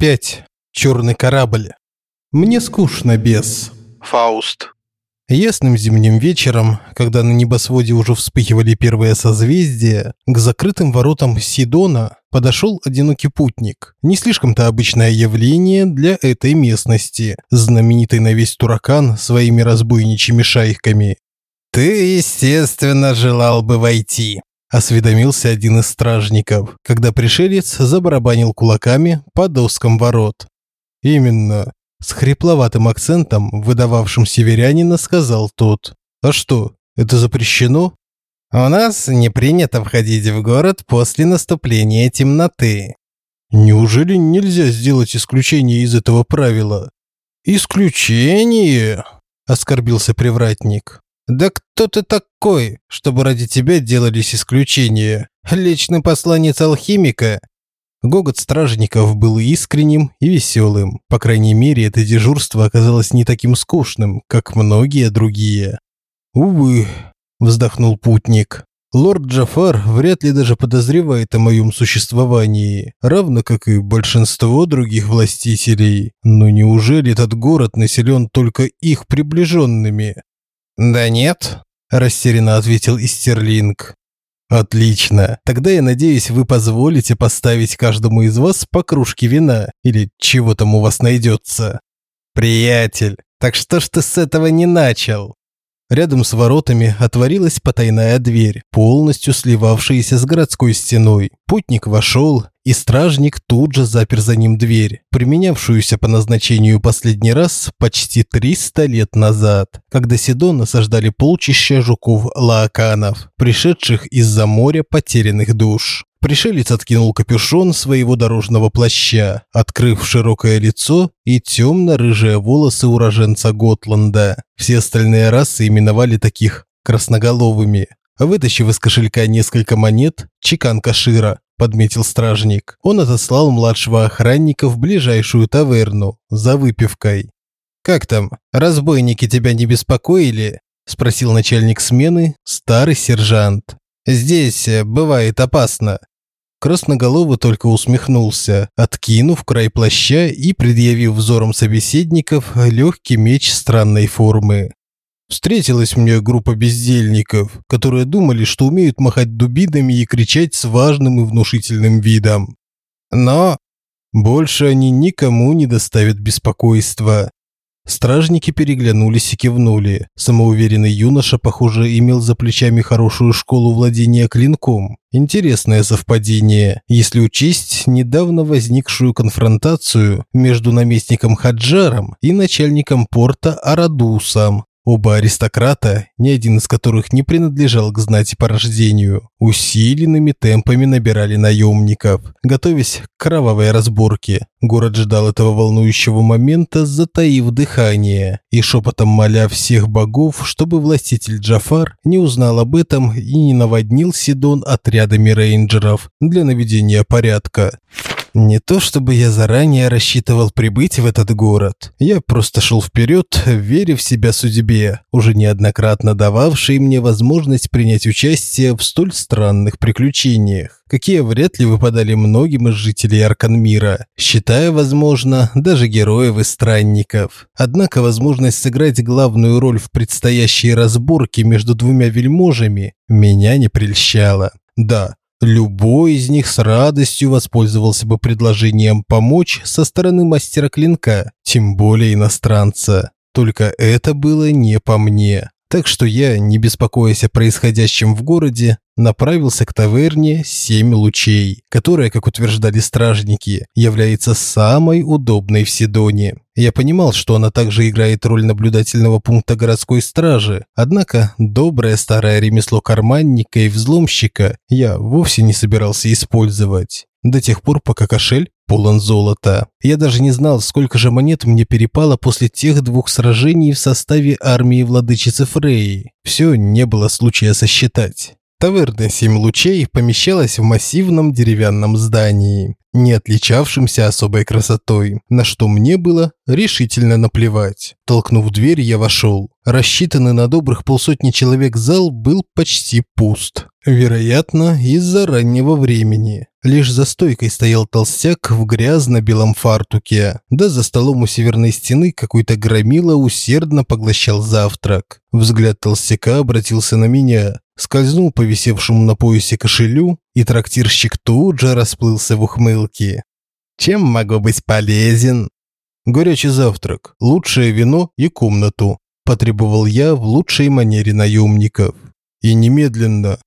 5. Черный корабль. Мне скучно без. Фауст. Ясным зимним вечером, когда на небосводе уже вспыхивали первые созвездия, к закрытым воротам Сидона подошел одинокий путник. Не слишком-то обычное явление для этой местности, знаменитый на весь Туракан своими разбойничьими шайками. «Ты, естественно, желал бы войти», – осведомился один из стражников, когда пришелец забарабанил кулаками по доскам ворот. «Именно», – с хрипловатым акцентом, выдававшим северянина, сказал тот. «А что, это запрещено?» «У нас не принято входить в город после наступления темноты». «Неужели нельзя сделать исключение из этого правила?» «Исключение?» – оскорбился привратник. Да кто ты такой, чтобы ради тебя делались исключения? Личный посланец алхимика? Гогот стражников был искренним и веселым. По крайней мере, это дежурство оказалось не таким скучным, как многие другие. Увы, вздохнул путник. Лорд Джафар вряд ли даже подозревает о моем существовании, равно как и большинство других властителей. Но неужели этот город населен только их приближенными? «Да нет», – растерянно ответил Истерлинг. «Отлично. Тогда я надеюсь, вы позволите поставить каждому из вас по кружке вина или чего там у вас найдется. Приятель, так что ж ты с этого не начал?» Рядом с воротами отворилась потайная дверь, полностью сливавшаяся с городской стеной. Путник вошел, и стражник тут же запер за ним дверь, применявшуюся по назначению последний раз почти 300 лет назад, когда Сидон насаждали полчища жуков-лаоканов, пришедших из-за моря потерянных душ. Пришелец откинул капюшон своего дорожного плаща, открыв широкое лицо и темно-рыжие волосы уроженца Готланда. Все остальные расы именовали таких красноголовыми. Вытащив из кошелька несколько монет, чекан Кашира, подметил стражник. Он отослал младшего охранника в ближайшую таверну за выпивкой. «Как там, разбойники тебя не беспокоили?» – спросил начальник смены, старый сержант. «Здесь э, бывает опасно. Красноголовый только усмехнулся, откинув край плаща и предъявив взором собеседников легкий меч странной формы. Встретилась мне группа бездельников, которые думали, что умеют махать дубинами и кричать с важным и внушительным видом. Но больше они никому не доставят беспокойства. Стражники переглянулись и кивнули. Самоуверенный юноша, похоже, имел за плечами хорошую школу владения клинком. Интересное совпадение, если учесть недавно возникшую конфронтацию между наместником Хаджаром и начальником порта Арадусом. Оба аристократа, ни один из которых не принадлежал к знати по рождению, усиленными темпами набирали наемников, готовясь к кровавой разборке. Город ждал этого волнующего момента, затаив дыхание и шепотом моля всех богов, чтобы властитель Джафар не узнал об этом и не наводнил Сидон отрядами рейнджеров для наведения порядка. Не то чтобы я заранее рассчитывал прибыть в этот город. Я просто шел вперед, веря в себя судьбе, уже неоднократно дававшей мне возможность принять участие в столь странных приключениях, какие вряд ли выпадали многим из жителей Арканмира, считая, возможно, даже героев и странников. Однако возможность сыграть главную роль в предстоящей разборке между двумя вельможами меня не прельщала. Да, Любой из них с радостью воспользовался бы предложением помочь со стороны мастера клинка, тем более иностранца. Только это было не по мне. Так что я, не беспокоясь о происходящем в городе, направился к таверне «Семь лучей», которая, как утверждали стражники, является самой удобной в Сидоне. Я понимал, что она также играет роль наблюдательного пункта городской стражи, однако доброе старое ремесло карманника и взломщика я вовсе не собирался использовать. До тех пор, пока кошель полон золота. Я даже не знал, сколько же монет мне перепало после тех двух сражений в составе армии владычицы Фрей. Все не было случая сосчитать. Таверна «Семь лучей» помещалась в массивном деревянном здании. Не отличавшимся особой красотой, на что мне было решительно наплевать. Толкнув дверь, я вошел. Рассчитанный на добрых полсотни человек зал был почти пуст. Вероятно, из-за раннего времени. Лишь за стойкой стоял толстяк в грязно-белом фартуке. Да за столом у северной стены какой-то громила усердно поглощал завтрак. Взгляд толстяка обратился на меня, скользнул по висевшему на поясе кошелю, и трактирщик тут же расплылся в ухмылке. «Чем могу быть полезен?» «Горячий завтрак, лучшее вино и комнату», потребовал я в лучшей манере наемников. «И немедленно».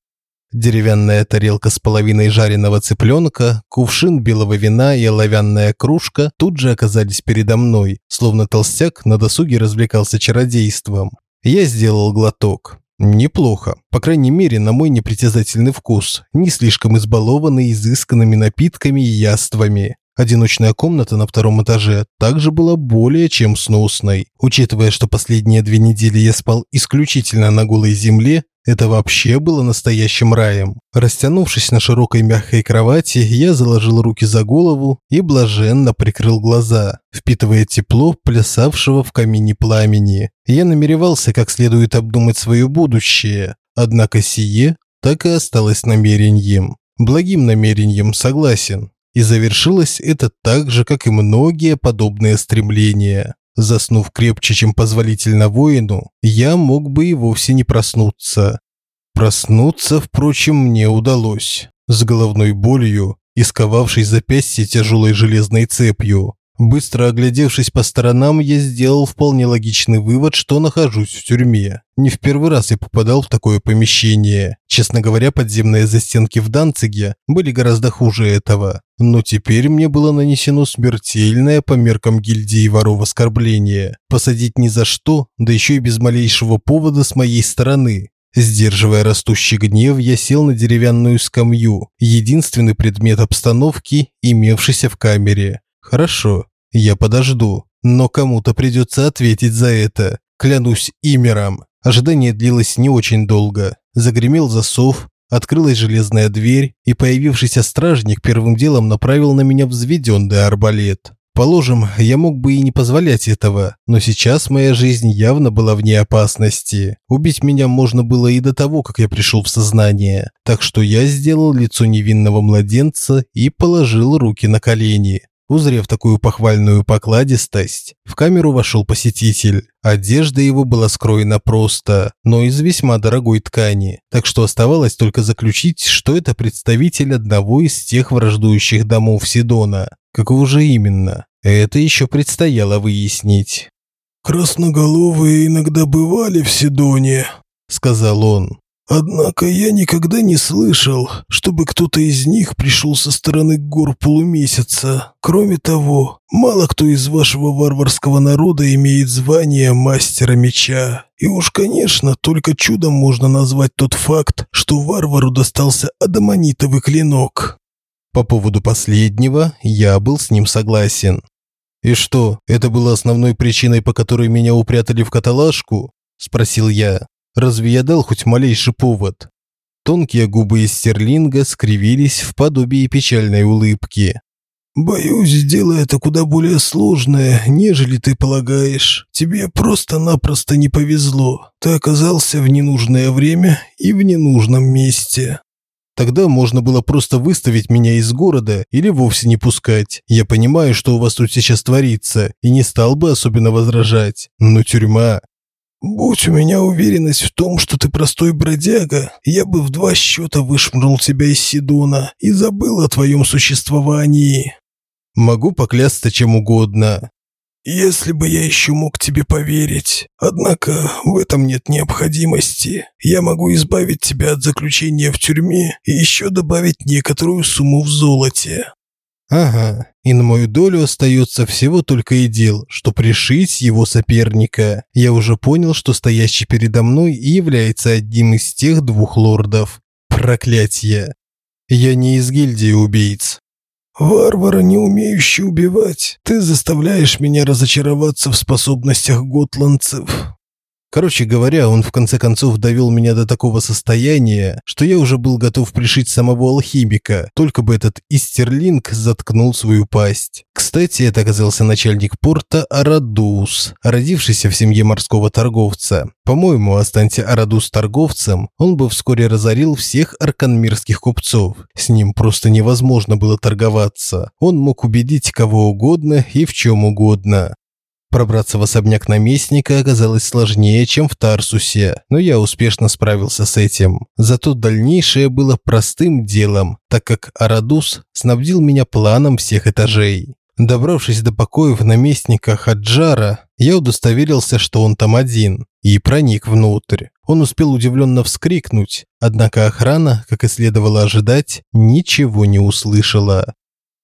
Деревянная тарелка с половиной жареного цыпленка, кувшин белого вина и оловянная кружка тут же оказались передо мной, словно толстяк на досуге развлекался чародейством. Я сделал глоток. Неплохо, по крайней мере, на мой непритязательный вкус, не слишком избалованный изысканными напитками и яствами. Одиночная комната на втором этаже также была более чем сносной. Учитывая, что последние две недели я спал исключительно на голой земле, это вообще было настоящим раем. Растянувшись на широкой мягкой кровати, я заложил руки за голову и блаженно прикрыл глаза, впитывая тепло плясавшего в камине пламени. Я намеревался как следует обдумать свое будущее, однако сие так и осталось намерением. Благим намерением, согласен. И завершилось это так же, как и многие подобные стремления. Заснув крепче, чем позволительно воину, я мог бы и вовсе не проснуться. Проснуться, впрочем, мне удалось. С головной болью, исковавшей запястье тяжелой железной цепью. Быстро оглядевшись по сторонам, я сделал вполне логичный вывод, что нахожусь в тюрьме. Не в первый раз я попадал в такое помещение. Честно говоря, подземные застенки в Данциге были гораздо хуже этого. Но теперь мне было нанесено смертельное по меркам гильдии воров оскорбление. Посадить ни за что, да еще и без малейшего повода с моей стороны. Сдерживая растущий гнев, я сел на деревянную скамью, единственный предмет обстановки, имевшийся в камере. Хорошо, я подожду, но кому-то придется ответить за это. Клянусь имером. Ожидание длилось не очень долго. Загремел засов, открылась железная дверь, и появившийся стражник первым делом направил на меня взведенный арбалет. Положим, я мог бы и не позволять этого, но сейчас моя жизнь явно была вне опасности. Убить меня можно было и до того, как я пришел в сознание. Так что я сделал лицо невинного младенца и положил руки на колени. Узрев такую похвальную покладистость, в камеру вошел посетитель. Одежда его была скроена просто, но из весьма дорогой ткани, так что оставалось только заключить, что это представитель одного из тех враждующих домов Сидона. Какого же именно? Это еще предстояло выяснить. «Красноголовые иногда бывали в Сидоне», — сказал он. Однако я никогда не слышал, чтобы кто-то из них пришел со стороны гор полумесяца. Кроме того, мало кто из вашего варварского народа имеет звание мастера меча. И уж, конечно, только чудом можно назвать тот факт, что варвару достался адамонитовый клинок. По поводу последнего я был с ним согласен. И что, это было основной причиной, по которой меня упрятали в каталажку? спросил я. Разве я дал хоть малейший повод? Тонкие губы стерлинга скривились в подобии печальной улыбки. «Боюсь, дело это куда более сложное, нежели ты полагаешь. Тебе просто-напросто не повезло. Ты оказался в ненужное время и в ненужном месте». Тогда можно было просто выставить меня из города или вовсе не пускать. Я понимаю, что у вас тут сейчас творится, и не стал бы особенно возражать. Но тюрьма Будь у меня уверенность в том, что ты простой бродяга, я бы в два счета вышвырнул тебя из Сидона и забыл о твоем существовании. Могу поклясться чем угодно. Если бы я еще мог тебе поверить. Однако в этом нет необходимости. Я могу избавить тебя от заключения в тюрьме и еще добавить некоторую сумму в золоте. Ага, и на мою долю остается всего только и дел, что пришить его соперника. Я уже понял, что стоящий передо мной и является одним из тех двух лордов. Проклятье. Я не из гильдии убийц. Варвара, не умеющий убивать, ты заставляешь меня разочароваться в способностях готландцев. Короче говоря, он в конце концов довел меня до такого состояния, что я уже был готов пришить самого алхимика, только бы этот истерлинг заткнул свою пасть. Кстати, это оказался начальник порта Арадус, родившийся в семье морского торговца. По-моему, останься Арадус торговцем, он бы вскоре разорил всех арканмирских купцов. С ним просто невозможно было торговаться. Он мог убедить кого угодно и в чем угодно. Пробраться в особняк наместника оказалось сложнее, чем в Тарсусе, но я успешно справился с этим. Зато дальнейшее было простым делом, так как Арадус снабдил меня планом всех этажей. Добравшись до покоев наместника Хаджара, я удостоверился, что он там один, и проник внутрь. Он успел удивленно вскрикнуть, однако охрана, как и следовало ожидать, ничего не услышала.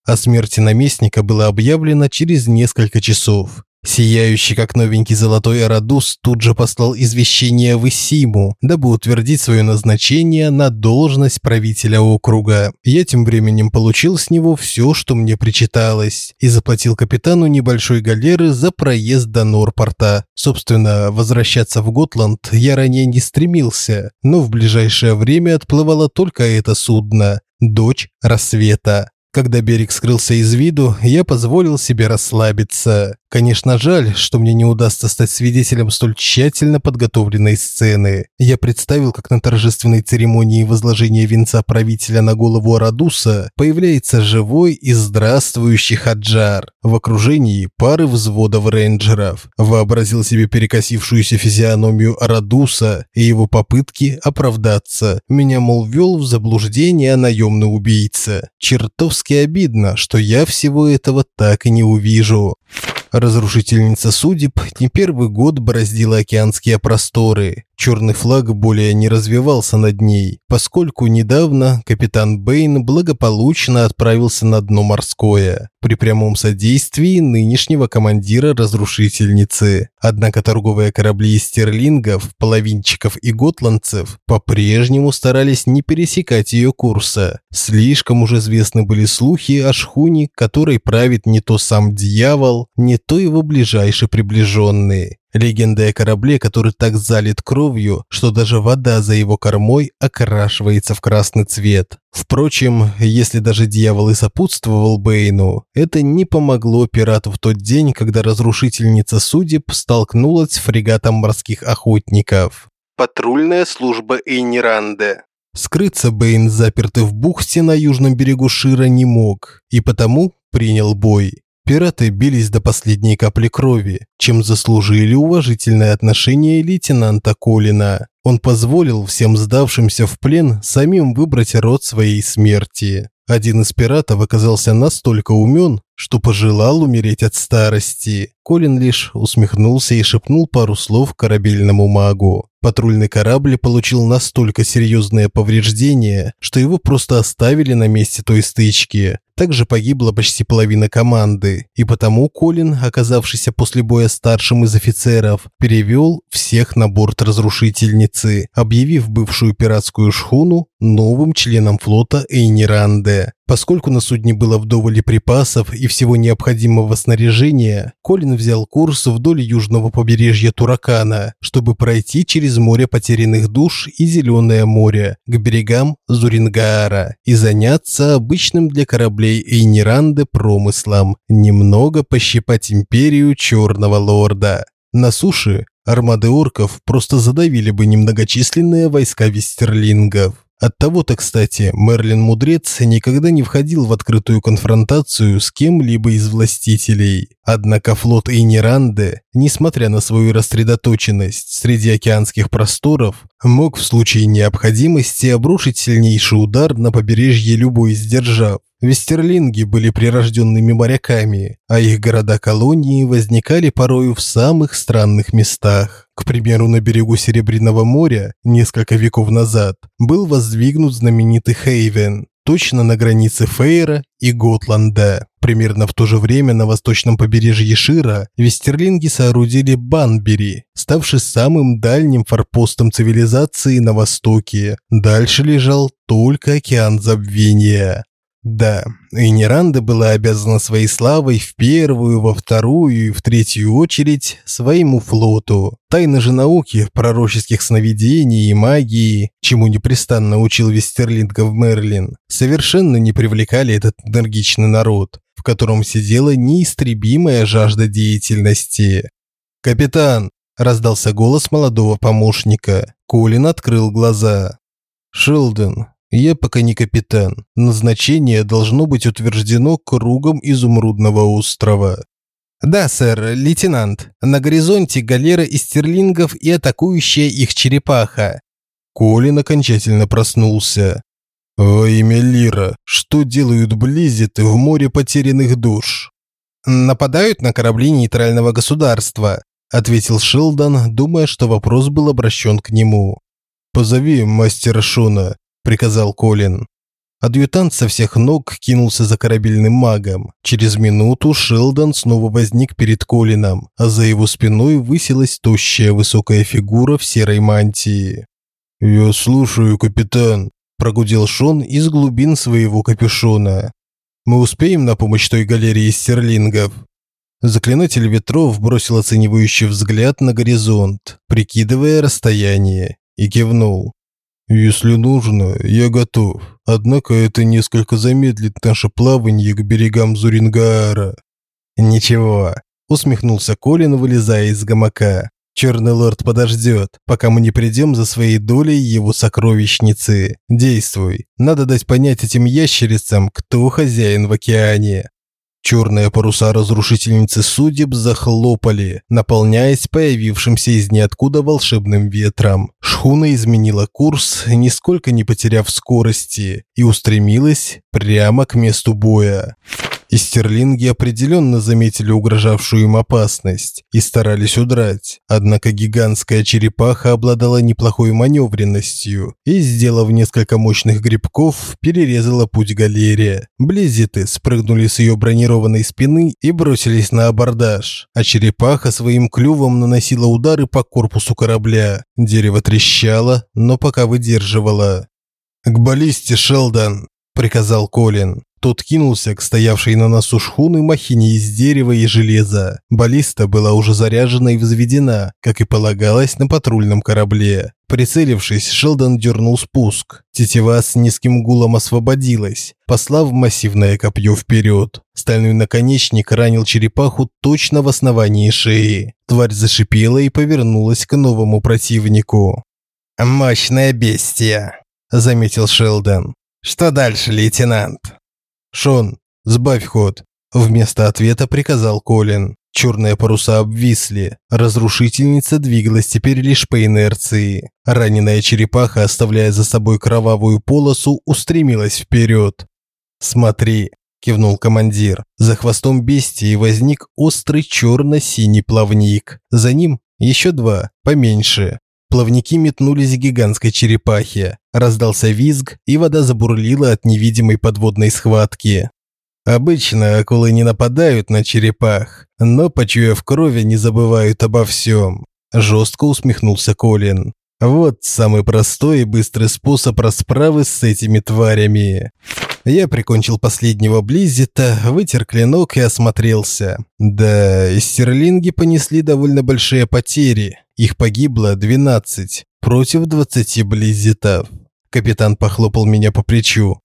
О смерти наместника было объявлено через несколько часов, Сияющий как новенький золотой Арадус тут же послал извещение в Исиму, дабы утвердить свое назначение на должность правителя округа. Я тем временем получил с него все, что мне причиталось, и заплатил капитану небольшой галеры за проезд до Норпорта. Собственно, возвращаться в Готланд я ранее не стремился, но в ближайшее время отплывало только это судно – «Дочь рассвета». Когда берег скрылся из виду, я позволил себе расслабиться. Конечно, жаль, что мне не удастся стать свидетелем столь тщательно подготовленной сцены. Я представил, как на торжественной церемонии возложения венца правителя на голову Арадуса появляется живой и здравствующий Хаджар в окружении пары взводов рейнджеров. Вообразил себе перекосившуюся физиономию Арадуса и его попытки оправдаться. Меня, мол, вел в заблуждение наемный убийца. Чертовски обидно, что я всего этого так и не увижу. Разрушительница судеб не первый год бороздила океанские просторы. Черный флаг более не развивался над ней, поскольку недавно капитан Бэйн благополучно отправился на дно морское при прямом содействии нынешнего командира разрушительницы. Однако торговые корабли стерлингов, половинчиков и готландцев по-прежнему старались не пересекать ее курса. Слишком уже известны были слухи о шхуне, которой правит не то сам дьявол, не то его ближайший приближенный. Легенда о корабле, который так залит кровью, что даже вода за его кормой окрашивается в красный цвет. Впрочем, если даже дьявол и сопутствовал Бэйну, это не помогло пирату в тот день, когда разрушительница судеб столкнулась с фрегатом морских охотников. Патрульная служба Эйниранде. Скрыться Бэйн, запертый в бухте на южном берегу Шира, не мог, и потому принял бой. Пираты бились до последней капли крови, чем заслужили уважительное отношение лейтенанта Колина. Он позволил всем сдавшимся в плен самим выбрать род своей смерти. Один из пиратов оказался настолько умен, что пожелал умереть от старости. Колин лишь усмехнулся и шепнул пару слов корабельному магу. Патрульный корабль получил настолько серьезные повреждения, что его просто оставили на месте той стычки. Также погибла почти половина команды, и потому Колин, оказавшийся после боя старшим из офицеров, перевел всех на борт разрушительницы, объявив бывшую пиратскую шхуну новым членом флота Эйниранде. Поскольку на судне было вдоволь припасов и всего необходимого снаряжения, Колин взял курс вдоль южного побережья Туракана, чтобы пройти через море потерянных душ и Зеленое море к берегам Зурингаара и заняться обычным для кораблей Эйниранды промыслом, немного пощипать империю Черного Лорда. На суше армады орков просто задавили бы немногочисленные войска вестерлингов. От того-то, кстати, Мерлин Мудрец никогда не входил в открытую конфронтацию с кем-либо из властителей. Однако флот Эйниранде, несмотря на свою рассредоточенность среди океанских просторов, мог в случае необходимости обрушить сильнейший удар на побережье любой из держав. Вестерлинги были прирожденными моряками, а их города-колонии возникали порою в самых странных местах. К примеру, на берегу Серебряного моря несколько веков назад был воздвигнут знаменитый Хейвен, точно на границе Фейра и Готланда. Примерно в то же время на восточном побережье Шира вестерлинги соорудили Банбери, ставший самым дальним форпостом цивилизации на востоке. Дальше лежал только океан забвения. Да, Эйниранда была обязана своей славой в первую, во вторую и в третью очередь своему флоту. Тайны же науки, пророческих сновидений и магии, чему непрестанно учил Вестерлингов Мерлин, совершенно не привлекали этот энергичный народ, в котором сидела неистребимая жажда деятельности. «Капитан!» – раздался голос молодого помощника. Колин открыл глаза. «Шелдон, я пока не капитан. Назначение должно быть утверждено кругом изумрудного острова. Да, сэр, лейтенант. На горизонте галера из стерлингов и атакующая их черепаха. Колин окончательно проснулся. О имя Лира, что делают близиты в море потерянных душ? Нападают на корабли нейтрального государства, ответил Шилдон, думая, что вопрос был обращен к нему. Позови мастера Шона приказал Колин. Адъютант со всех ног кинулся за корабельным магом. Через минуту Шелдон снова возник перед Колином, а за его спиной высилась тощая высокая фигура в серой мантии. "Я слушаю, капитан", прогудел Шон из глубин своего капюшона. "Мы успеем на помощь той галерее стерлингов?" Заклинатель ветров бросил оценивающий взгляд на горизонт, прикидывая расстояние, и кивнул. Если нужно, я готов. Однако это несколько замедлит наше плавание к берегам Зурингаара. Ничего, усмехнулся Колин, вылезая из гамака. Черный лорд подождет, пока мы не придем за своей долей его сокровищницы. Действуй. Надо дать понять этим ящерицам, кто хозяин в океане. Черные паруса разрушительницы судеб захлопали, наполняясь появившимся из ниоткуда волшебным ветром. Шхуна изменила курс, нисколько не потеряв скорости, и устремилась прямо к месту боя. И стерлинги определенно заметили угрожавшую им опасность и старались удрать. Однако гигантская черепаха обладала неплохой маневренностью и, сделав несколько мощных грибков, перерезала путь галерее. Близиты спрыгнули с ее бронированной спины и бросились на абордаж, а черепаха своим клювом наносила удары по корпусу корабля. Дерево трещало, но пока выдерживало. «К баллисте, Шелдон!» – приказал Колин. Тот кинулся к стоявшей на носу шхуны махине из дерева и железа. Баллиста была уже заряжена и взведена, как и полагалось на патрульном корабле. Прицелившись, Шелдон дернул спуск. Тетива с низким гулом освободилась, послав массивное копье вперед. Стальной наконечник ранил черепаху точно в основании шеи. Тварь зашипела и повернулась к новому противнику. «Мощное бестия», – заметил Шелдон. «Что дальше, лейтенант?» «Шон, сбавь ход», – вместо ответа приказал Колин. Черные паруса обвисли. Разрушительница двигалась теперь лишь по инерции. Раненая черепаха, оставляя за собой кровавую полосу, устремилась вперед. «Смотри», – кивнул командир. За хвостом бестии возник острый черно-синий плавник. За ним еще два, поменьше. Плавники метнулись к гигантской черепахе. Раздался визг, и вода забурлила от невидимой подводной схватки. Обычно акулы не нападают на черепах, но, почуяв крови, не забывают обо всем. Жестко усмехнулся Колин. Вот самый простой и быстрый способ расправы с этими тварями. Я прикончил последнего Близзита, вытер клинок и осмотрелся. Да, стерлинги понесли довольно большие потери. Их погибло 12 против 20 близзитов. Капитан похлопал меня по плечу.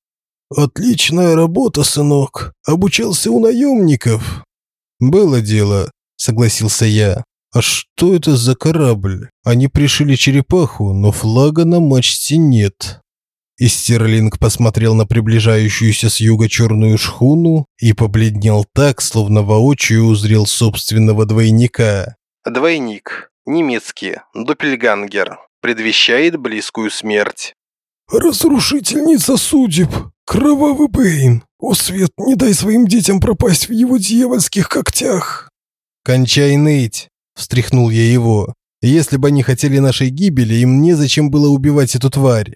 Отличная работа, сынок. Обучался у наемников. Было дело, согласился я. А что это за корабль? Они пришили черепаху, но флага на мачте нет. И Стерлинг посмотрел на приближающуюся с юга черную шхуну и побледнел так, словно воочию узрел собственного двойника. Двойник немецкий, Доппельгангер, предвещает близкую смерть. «Разрушительница судеб! Кровавый Бэйн! О, Свет, не дай своим детям пропасть в его дьявольских когтях!» «Кончай ныть!» – встряхнул я его. «Если бы они хотели нашей гибели, им незачем было убивать эту тварь.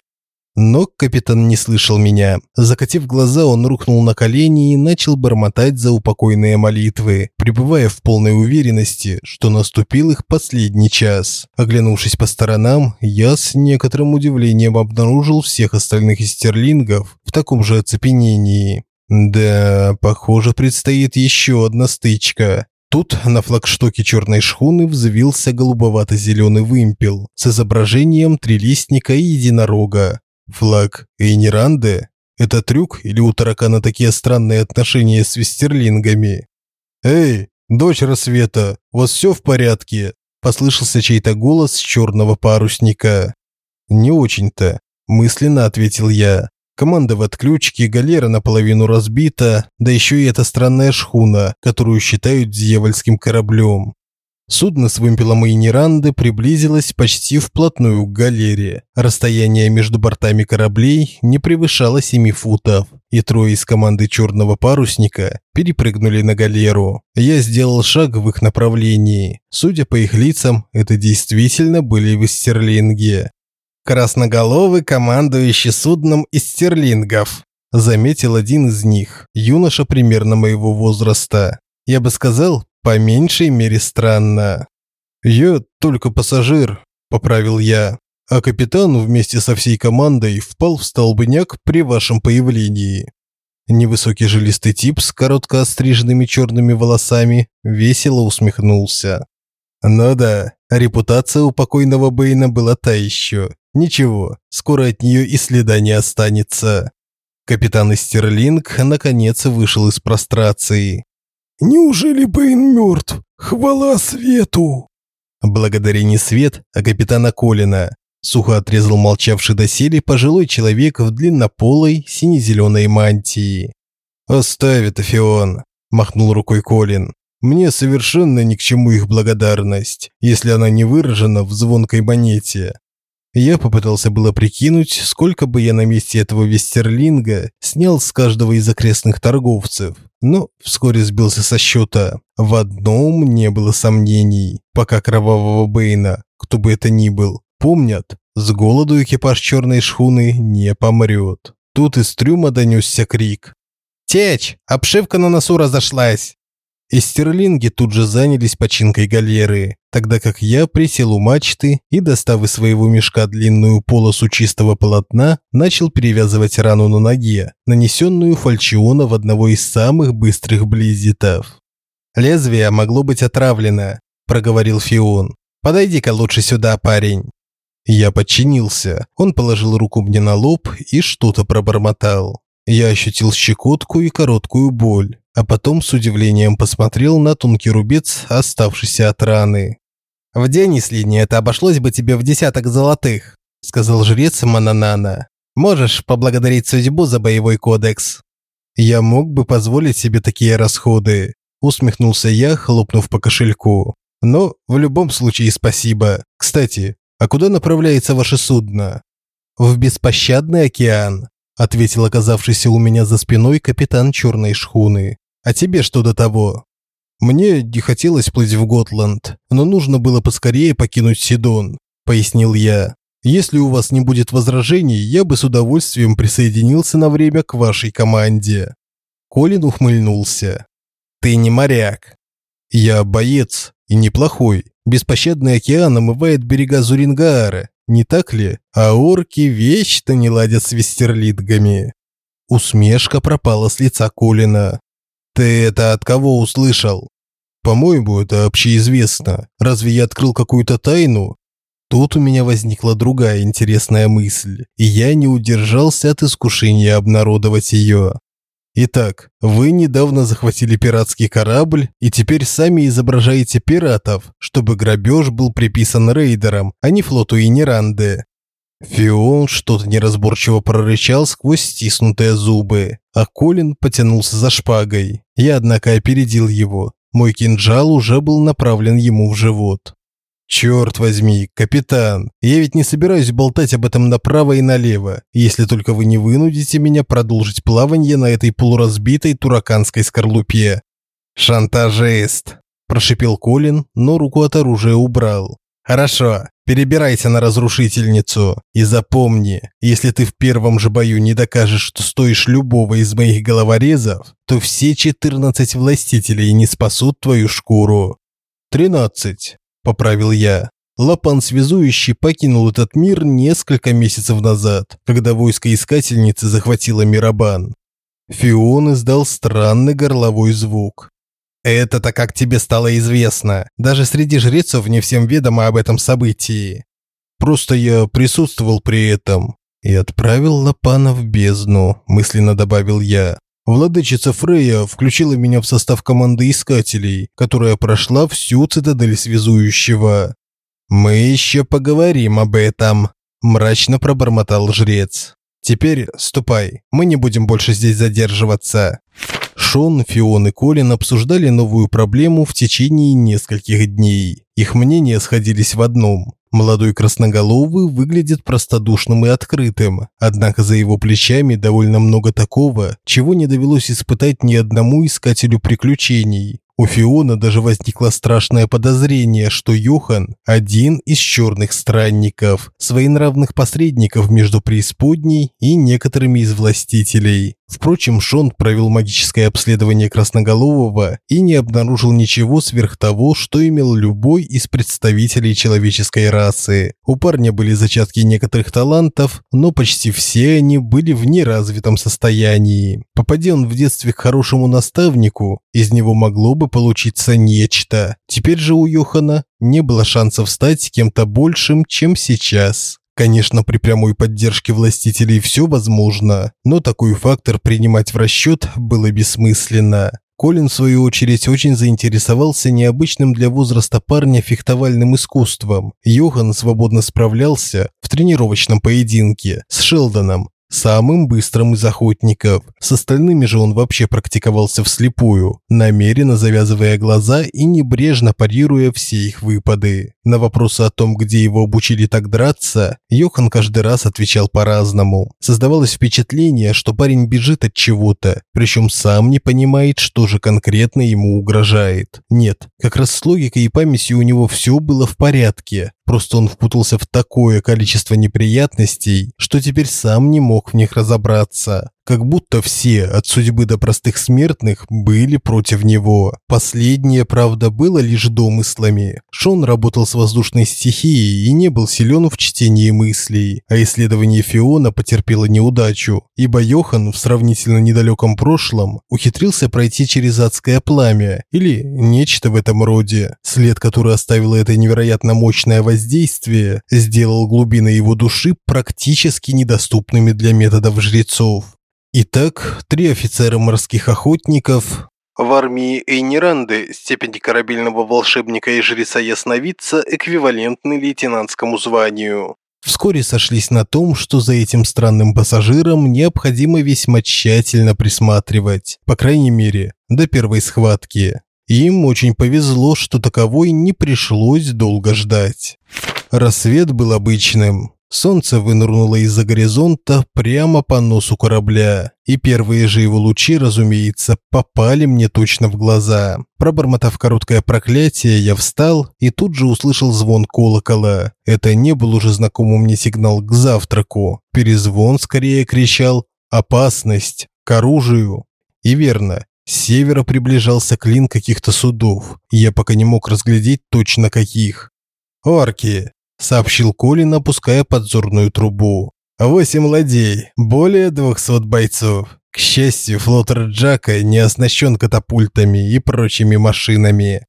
Но капитан не слышал меня. Закатив глаза, он рухнул на колени и начал бормотать за упокойные молитвы, пребывая в полной уверенности, что наступил их последний час. Оглянувшись по сторонам, я с некоторым удивлением обнаружил всех остальных истерлингов в таком же оцепенении. Да, похоже, предстоит еще одна стычка. Тут на флагштоке черной шхуны взвился голубовато-зеленый вымпел с изображением трилистника и единорога. Флаг Эйнеранде? Это трюк или у таракана такие странные отношения с вестерлингами? «Эй, дочь рассвета, у вас все в порядке?» Послышался чей-то голос с черного парусника. «Не очень-то», – мысленно ответил я. Команда в отключке, галера наполовину разбита, да еще и эта странная шхуна, которую считают дьявольским кораблем. Судно с вымпелом и Неранды приблизилось почти вплотную к галере. Расстояние между бортами кораблей не превышало 7 футов, и трое из команды черного парусника перепрыгнули на галеру. Я сделал шаг в их направлении. Судя по их лицам, это действительно были вестерлинги красноголовый командующий судном из стерлингов», заметил один из них, юноша примерно моего возраста. Я бы сказал, по меньшей мере странно. «Я только пассажир», – поправил я, «а капитан вместе со всей командой впал в столбняк при вашем появлении». Невысокий жилистый тип с коротко остриженными черными волосами весело усмехнулся. Ну да, репутация у покойного Бэйна была та еще. Ничего, скоро от нее и следа не останется. Капитан Стерлинг наконец вышел из прострации. «Неужели Бэйн мертв? Хвала свету!» «Благодари не свет, а капитана Колина», сухо отрезал молчавший доселе пожилой человек в длиннополой сине-зеленой мантии. «Оставь это, Фион», – махнул рукой Колин. «Мне совершенно ни к чему их благодарность, если она не выражена в звонкой монете. Я попытался было прикинуть, сколько бы я на месте этого вестерлинга снял с каждого из окрестных торговцев, но вскоре сбился со счета. В одном не было сомнений, пока кровавого Бэйна, кто бы это ни был, помнят, с голоду экипаж черной шхуны не помрет. Тут из трюма донесся крик. «Течь! Обшивка на носу разошлась!» И стерлинги тут же занялись починкой галеры, тогда как я присел у мачты и, достав из своего мешка длинную полосу чистого полотна, начал перевязывать рану на ноге, нанесенную фальчиона в одного из самых быстрых близитов. «Лезвие могло быть отравлено», – проговорил Фион. «Подойди-ка лучше сюда, парень». Я подчинился. Он положил руку мне на лоб и что-то пробормотал. Я ощутил щекотку и короткую боль а потом с удивлением посмотрел на тонкий рубец, оставшийся от раны. «В день, если не это обошлось бы тебе в десяток золотых», сказал жрец Мананана. «Можешь поблагодарить судьбу за боевой кодекс». «Я мог бы позволить себе такие расходы», усмехнулся я, хлопнув по кошельку. «Но в любом случае спасибо. Кстати, а куда направляется ваше судно?» «В беспощадный океан», ответил оказавшийся у меня за спиной капитан черной шхуны. А тебе что до того? Мне не хотелось плыть в Готланд, но нужно было поскорее покинуть Сидон, пояснил я. Если у вас не будет возражений, я бы с удовольствием присоединился на время к вашей команде. Колин ухмыльнулся. Ты не моряк. Я боец и неплохой. Беспощадный океан омывает берега Зурингаара, не так ли? А орки вечно не ладят с вестерлингами. Усмешка пропала с лица Колина. Ты это от кого услышал? По-моему, это общеизвестно. Разве я открыл какую-то тайну? Тут у меня возникла другая интересная мысль, и я не удержался от искушения обнародовать ее. Итак, вы недавно захватили пиратский корабль и теперь сами изображаете пиратов, чтобы грабеж был приписан рейдерам, а не флоту Инеранды. Фион что-то неразборчиво прорычал сквозь стиснутые зубы, а Колин потянулся за шпагой. Я, однако, опередил его. Мой кинжал уже был направлен ему в живот. Черт возьми, капитан, я ведь не собираюсь болтать об этом направо и налево, если только вы не вынудите меня продолжить плавание на этой полуразбитой тураканской скорлупе. Шантажист, прошипел Колин, но руку от оружия убрал. Хорошо, перебирайся на разрушительницу и запомни, если ты в первом же бою не докажешь, что стоишь любого из моих головорезов, то все 14 властителей не спасут твою шкуру. 13, поправил я. Лапан связующий покинул этот мир несколько месяцев назад, когда войско искательницы захватило Мирабан. Фион издал странный горловой звук. Это-то как тебе стало известно. Даже среди жрецов не всем ведомо об этом событии. Просто я присутствовал при этом и отправил Лапана в бездну, мысленно добавил я. Владычица Фрея включила меня в состав команды искателей, которая прошла всю цитадель связующего. Мы еще поговорим об этом, мрачно пробормотал жрец. Теперь ступай, мы не будем больше здесь задерживаться. Шон, Фион и Колин обсуждали новую проблему в течение нескольких дней. Их мнения сходились в одном. Молодой красноголовый выглядит простодушным и открытым, однако за его плечами довольно много такого, чего не довелось испытать ни одному искателю приключений. У Фиона даже возникло страшное подозрение, что Йохан – один из черных странников, своенравных посредников между преисподней и некоторыми из властителей. Впрочем, Шон провел магическое обследование Красноголового и не обнаружил ничего сверх того, что имел любой из представителей человеческой расы. У парня были зачатки некоторых талантов, но почти все они были в неразвитом состоянии. Попади он в детстве к хорошему наставнику, из него могло бы получиться нечто. Теперь же у Йохана не было шансов стать кем-то большим, чем сейчас. Конечно, при прямой поддержке властителей все возможно, но такой фактор принимать в расчет было бессмысленно. Колин, в свою очередь, очень заинтересовался необычным для возраста парня фехтовальным искусством. Йохан свободно справлялся в тренировочном поединке с Шелдоном, самым быстрым из охотников. С остальными же он вообще практиковался вслепую, намеренно завязывая глаза и небрежно парируя все их выпады. На вопросы о том, где его обучили так драться, Йохан каждый раз отвечал по-разному. Создавалось впечатление, что парень бежит от чего-то, причем сам не понимает, что же конкретно ему угрожает. Нет, как раз с логикой и памятью у него все было в порядке. Просто он впутался в такое количество неприятностей, что теперь сам не мог в них разобраться как будто все, от судьбы до простых смертных, были против него. Последнее, правда, было лишь домыслами. Шон работал с воздушной стихией и не был силен в чтении мыслей, а исследование Фиона потерпело неудачу, ибо Йохан в сравнительно недалеком прошлом ухитрился пройти через адское пламя или нечто в этом роде. След, который оставило это невероятно мощное воздействие, сделал глубины его души практически недоступными для методов жрецов. Итак, три офицера морских охотников в армии Эйниранды степень корабельного волшебника и жреца-ясновидца эквивалентны лейтенантскому званию. Вскоре сошлись на том, что за этим странным пассажиром необходимо весьма тщательно присматривать, по крайней мере, до первой схватки. Им очень повезло, что таковой не пришлось долго ждать. Рассвет был обычным. Солнце вынырнуло из-за горизонта прямо по носу корабля, и первые же его лучи, разумеется, попали мне точно в глаза. Пробормотав короткое проклятие, я встал и тут же услышал звон колокола. Это не был уже знакомый мне сигнал к завтраку. Перезвон скорее кричал «Опасность! К оружию!» И верно, с севера приближался клин каких-то судов. Я пока не мог разглядеть точно каких. «Орки!» Сообщил Колин, опуская подзорную трубу. Восемь ладей, более двухсот бойцов. К счастью, флот Раджака не оснащен катапультами и прочими машинами.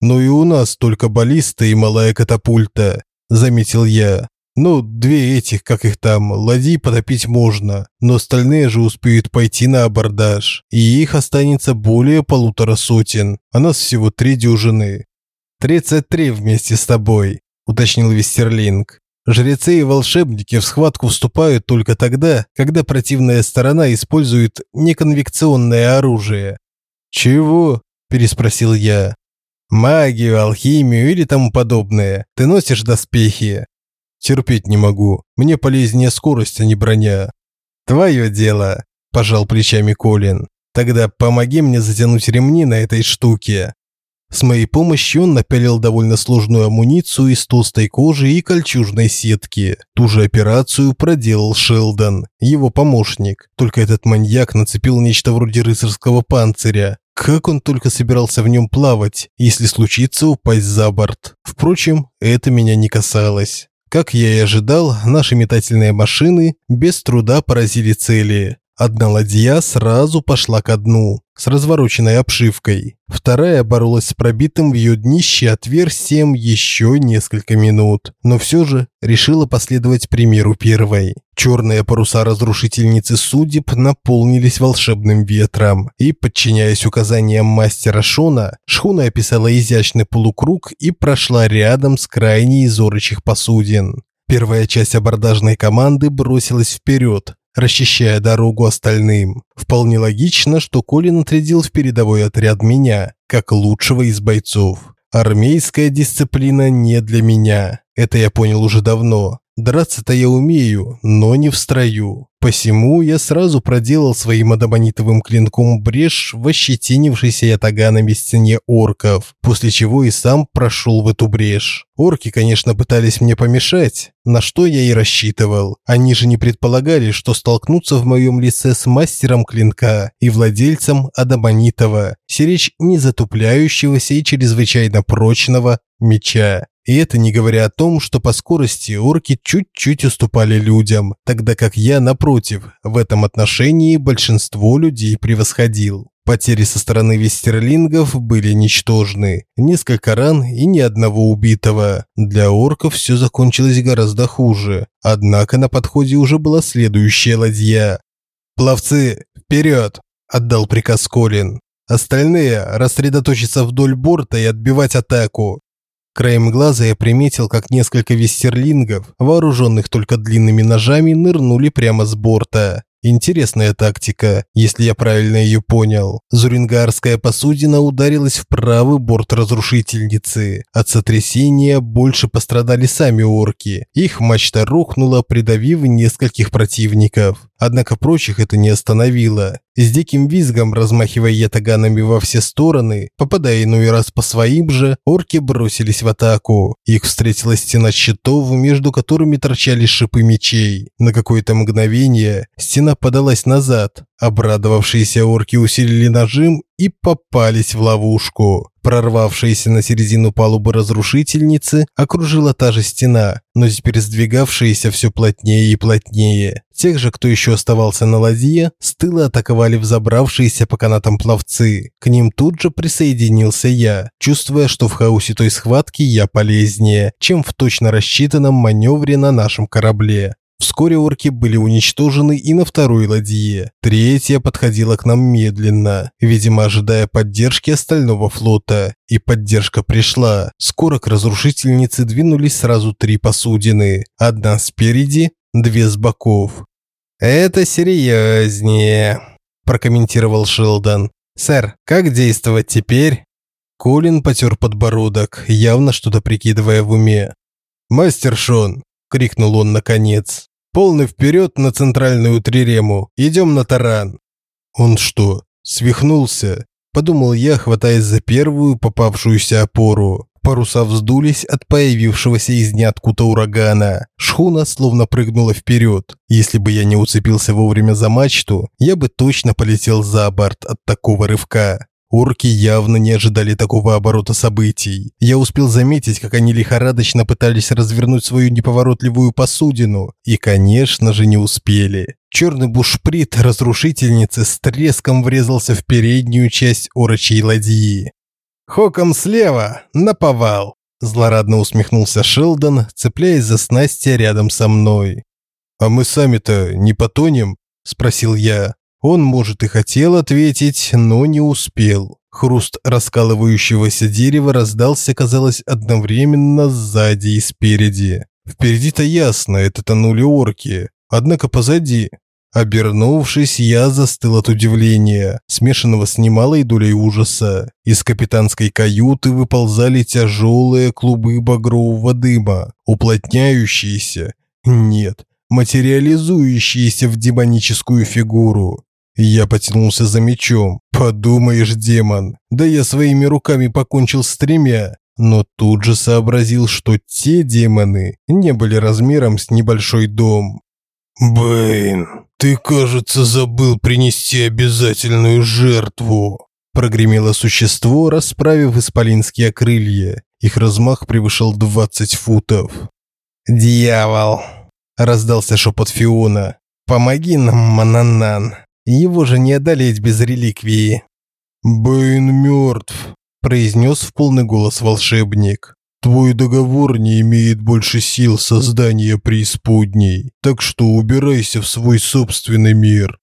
Ну и у нас только баллиста и малая катапульта, заметил я. Ну, две этих, как их там, ладьи потопить можно, но остальные же успеют пойти на абордаж, и их останется более полутора сотен, а нас всего три дюжины. «Тридцать три вместе с тобой», уточнил Вестерлинг. Жрецы и волшебники в схватку вступают только тогда, когда противная сторона использует неконвекционное оружие. Чего? переспросил я. Магию, алхимию или тому подобное. Ты носишь доспехи? Терпеть не могу. Мне полезнее скорость, а не броня. Твое дело, пожал плечами Колин. Тогда помоги мне затянуть ремни на этой штуке. С моей помощью он напялил довольно сложную амуницию из толстой кожи и кольчужной сетки. Ту же операцию проделал Шелдон, его помощник. Только этот маньяк нацепил нечто вроде рыцарского панциря. Как он только собирался в нем плавать, если случится упасть за борт. Впрочем, это меня не касалось. Как я и ожидал, наши метательные машины без труда поразили цели. Одна ладья сразу пошла ко дну с развороченной обшивкой. Вторая боролась с пробитым в ее днище отверстием еще несколько минут, но все же решила последовать примеру первой. Черные паруса разрушительницы судеб наполнились волшебным ветром, и, подчиняясь указаниям мастера Шона, шхуна описала изящный полукруг и прошла рядом с крайней из орочих посудин. Первая часть абордажной команды бросилась вперед, расчищая дорогу остальным. Вполне логично, что Колин отрядил в передовой отряд меня, как лучшего из бойцов. Армейская дисциплина не для меня. Это я понял уже давно. Драться-то я умею, но не в строю. Посему я сразу проделал своим адамонитовым клинком брешь в ощетинившейся ятаганами стене орков, после чего и сам прошел в эту брешь. Орки, конечно, пытались мне помешать, на что я и рассчитывал. Они же не предполагали, что столкнутся в моем лице с мастером клинка и владельцем адамонитова, сиречь незатупляющегося и чрезвычайно прочного меча. И это не говоря о том, что по скорости орки чуть-чуть уступали людям, тогда как я, напротив, в этом отношении большинство людей превосходил. Потери со стороны вестерлингов были ничтожны. Несколько ран и ни одного убитого. Для орков все закончилось гораздо хуже. Однако на подходе уже была следующая ладья. «Пловцы, вперед!» – отдал приказ Колин. «Остальные рассредоточиться вдоль борта и отбивать атаку. Краем глаза я приметил, как несколько вестерлингов, вооруженных только длинными ножами, нырнули прямо с борта. Интересная тактика, если я правильно ее понял. Зурингарская посудина ударилась в правый борт разрушительницы. От сотрясения больше пострадали сами орки. Их мачта рухнула, придавив нескольких противников. Однако прочих это не остановило. С диким визгом, размахивая ятаганами во все стороны, попадая иной раз по своим же, орки бросились в атаку. Их встретила стена щитов, между которыми торчали шипы мечей. На какое-то мгновение стена подалась назад. Обрадовавшиеся орки усилили нажим и попались в ловушку. Прорвавшаяся на середину палубы разрушительницы окружила та же стена, но теперь сдвигавшаяся все плотнее и плотнее. Тех же, кто еще оставался на ладье, с тыла атаковали взобравшиеся по канатам пловцы. К ним тут же присоединился я, чувствуя, что в хаосе той схватки я полезнее, чем в точно рассчитанном маневре на нашем корабле. Вскоре орки были уничтожены и на второй ладье. Третья подходила к нам медленно, видимо, ожидая поддержки остального флота. И поддержка пришла. Скоро к разрушительнице двинулись сразу три посудины. Одна спереди, две с боков. «Это серьезнее», – прокомментировал Шилдон. «Сэр, как действовать теперь?» Колин потер подбородок, явно что-то прикидывая в уме. «Мастер Шон!» – крикнул он наконец. Полный вперед на центральную трирему. Идем на таран. Он что, свихнулся? Подумал я, хватаясь за первую попавшуюся опору. Паруса вздулись от появившегося из ниоткуда урагана. Шхуна словно прыгнула вперед. Если бы я не уцепился вовремя за мачту, я бы точно полетел за борт от такого рывка. Орки явно не ожидали такого оборота событий. Я успел заметить, как они лихорадочно пытались развернуть свою неповоротливую посудину, и, конечно же, не успели. Черный бушприт разрушительницы с треском врезался в переднюю часть орочьей ладьи. «Хоком слева! Наповал!» Злорадно усмехнулся Шелдон, цепляясь за снасти рядом со мной. «А мы сами-то не потонем?» – спросил я. Он, может, и хотел ответить, но не успел. Хруст раскалывающегося дерева раздался, казалось, одновременно сзади и спереди. Впереди-то ясно, это тонули орки. Однако позади. Обернувшись, я застыл от удивления, смешанного с немалой долей ужаса. Из капитанской каюты выползали тяжелые клубы багрового дыма, уплотняющиеся, нет, материализующиеся в демоническую фигуру. Я потянулся за мечом. Подумаешь, демон, да я своими руками покончил с тремя. Но тут же сообразил, что те демоны не были размером с небольшой дом. «Бэйн, ты, кажется, забыл принести обязательную жертву», прогремело существо, расправив исполинские крылья. Их размах превышал двадцать футов. «Дьявол!» – раздался шепот Фиона. «Помоги нам, Мананан!» Его же не одолеть без реликвии. «Бэйн мертв», – произнес в полный голос волшебник. «Твой договор не имеет больше сил создания преисподней, так что убирайся в свой собственный мир».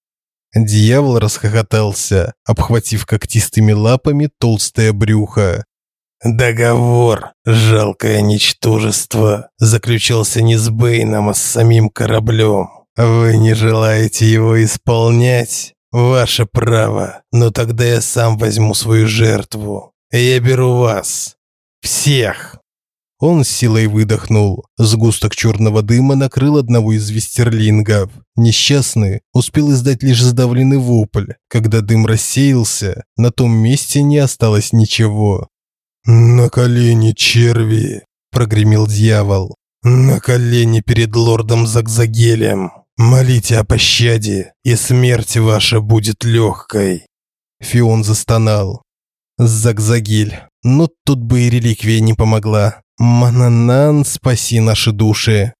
Дьявол расхохотался, обхватив когтистыми лапами толстое брюхо. «Договор, жалкое ничтожество, заключался не с Бэйном, а с самим кораблем. Вы не желаете его исполнять? Ваше право, но тогда я сам возьму свою жертву. Я беру вас. Всех!» Он с силой выдохнул. Сгусток черного дыма накрыл одного из вестерлингов. Несчастный успел издать лишь сдавленный вопль. Когда дым рассеялся, на том месте не осталось ничего. «На колени, черви!» – прогремел дьявол. «На колени перед лордом Загзагелем! Молите о пощаде, и смерть ваша будет легкой!» Фион застонал. Загзагель. Но тут бы и реликвия не помогла. «Мананан, спаси наши души!»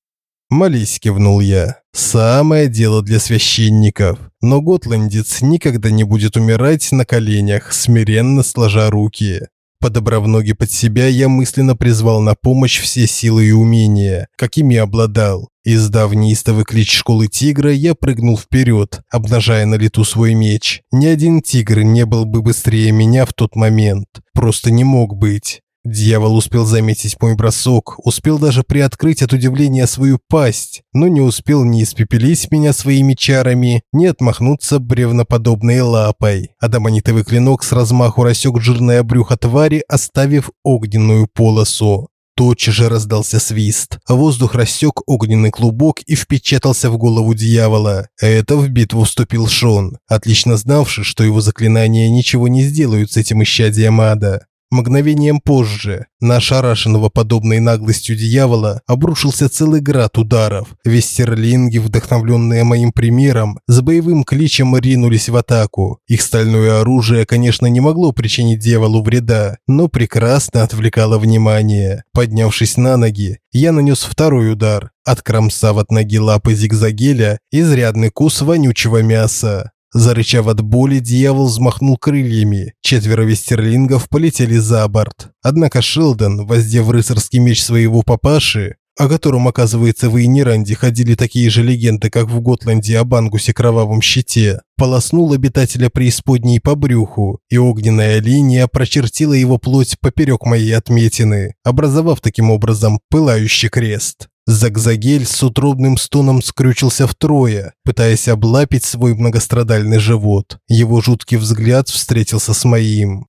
«Молись», – кивнул я. «Самое дело для священников. Но готландец никогда не будет умирать на коленях, смиренно сложа руки. Подобрав ноги под себя, я мысленно призвал на помощь все силы и умения, какими обладал. Издав неистовый клич школы тигра, я прыгнул вперед, обнажая на лету свой меч. Ни один тигр не был бы быстрее меня в тот момент. Просто не мог быть. Дьявол успел заметить мой бросок, успел даже приоткрыть от удивления свою пасть, но не успел ни испепелить меня своими чарами, ни отмахнуться бревноподобной лапой. Адамонитовый клинок с размаху рассек жирное брюхо твари, оставив огненную полосу. Тотчас же раздался свист. Воздух рассек огненный клубок и впечатался в голову дьявола. Это в битву вступил Шон, отлично знавший, что его заклинания ничего не сделают с этим исчадием ада. Мгновением позже на ошарашенного подобной наглостью дьявола обрушился целый град ударов. Вестерлинги, вдохновленные моим примером, с боевым кличем ринулись в атаку. Их стальное оружие, конечно, не могло причинить дьяволу вреда, но прекрасно отвлекало внимание. Поднявшись на ноги, я нанес второй удар, откромсав от ноги лапы зигзагеля изрядный кус вонючего мяса. Зарычав от боли, дьявол взмахнул крыльями. Четверо вестерлингов полетели за борт. Однако Шелдон, воздев рыцарский меч своего папаши, о котором, оказывается, в Инеранде ходили такие же легенды, как в Готланде о Бангусе Кровавом Щите, полоснул обитателя преисподней по брюху, и огненная линия прочертила его плоть поперек моей отметины, образовав таким образом пылающий крест. Загзагель с утробным стоном скрючился втрое, пытаясь облапить свой многострадальный живот. Его жуткий взгляд встретился с моим.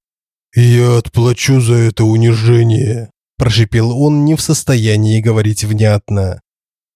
«Я отплачу за это унижение», – прошипел он, не в состоянии говорить внятно.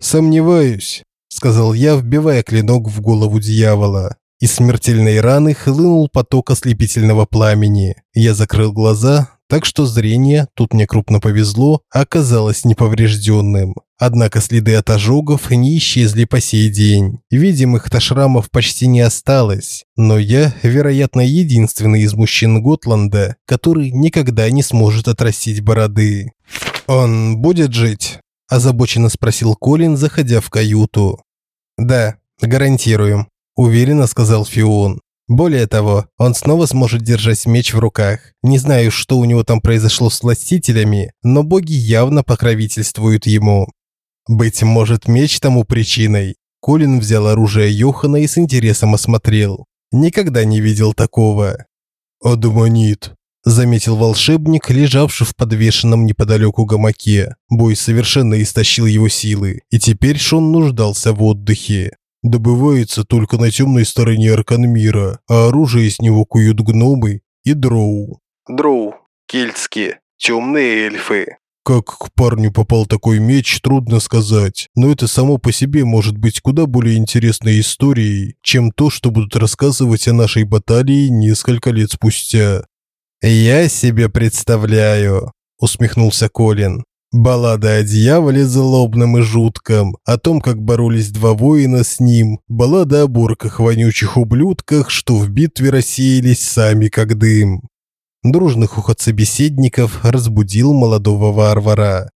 «Сомневаюсь», – сказал я, вбивая клинок в голову дьявола. Из смертельной раны хлынул поток ослепительного пламени. Я закрыл глаза, так что зрение, тут мне крупно повезло, оказалось неповрежденным. Однако следы от ожогов не исчезли по сей день. Видимых-то шрамов почти не осталось. Но я, вероятно, единственный из мужчин Готланда, который никогда не сможет отрастить бороды. «Он будет жить?» – озабоченно спросил Колин, заходя в каюту. «Да, гарантируем», – уверенно сказал Фион. Более того, он снова сможет держать меч в руках. Не знаю, что у него там произошло с властителями, но боги явно покровительствуют ему. Быть может, меч тому причиной. Колин взял оружие Йохана и с интересом осмотрел. Никогда не видел такого. «Адамонит», – заметил волшебник, лежавший в подвешенном неподалеку гамаке. Бой совершенно истощил его силы, и теперь Шон нуждался в отдыхе добывается только на темной стороне Арканмира, а оружие из него куют гномы и дроу. Дроу. Кельтские. Темные эльфы. Как к парню попал такой меч, трудно сказать, но это само по себе может быть куда более интересной историей, чем то, что будут рассказывать о нашей баталии несколько лет спустя. «Я себе представляю», – усмехнулся Колин. Баллада о дьяволе злобном и жутком, о том, как боролись два воина с ним, баллада о бурках вонючих ублюдках, что в битве рассеялись сами как дым. Дружный хохот собеседников разбудил молодого варвара.